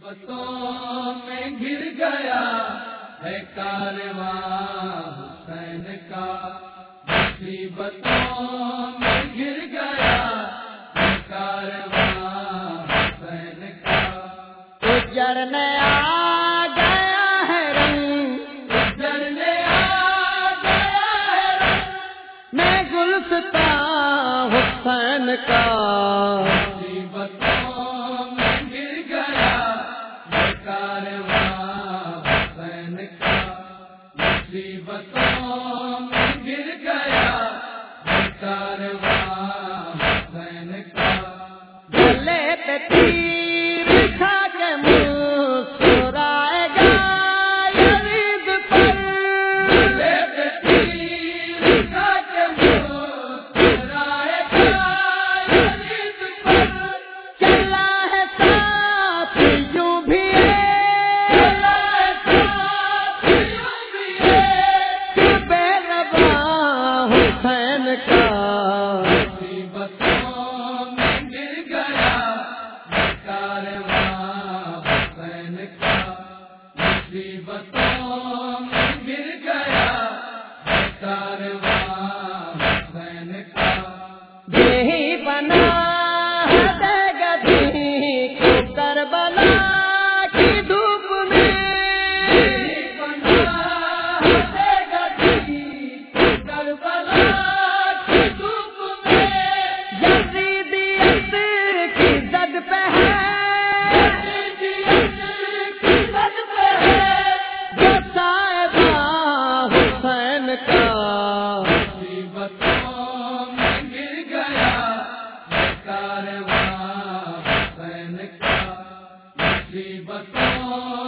بسوں میں گر گیا ہے کارواں حسین کا۔ مصیبتوں میں گر گیا ہے کارواں حسین کا۔ اجڑنے میں گلستا حسین کا۔ مصیبتوں مل گیا۔ بتا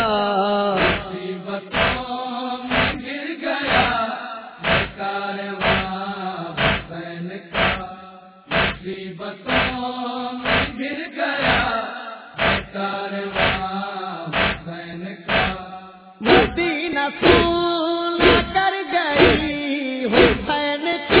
مصیبتوں گر گیا کارواں حسین کا مدینہ پھول کر گئی حسین کی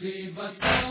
مصیبت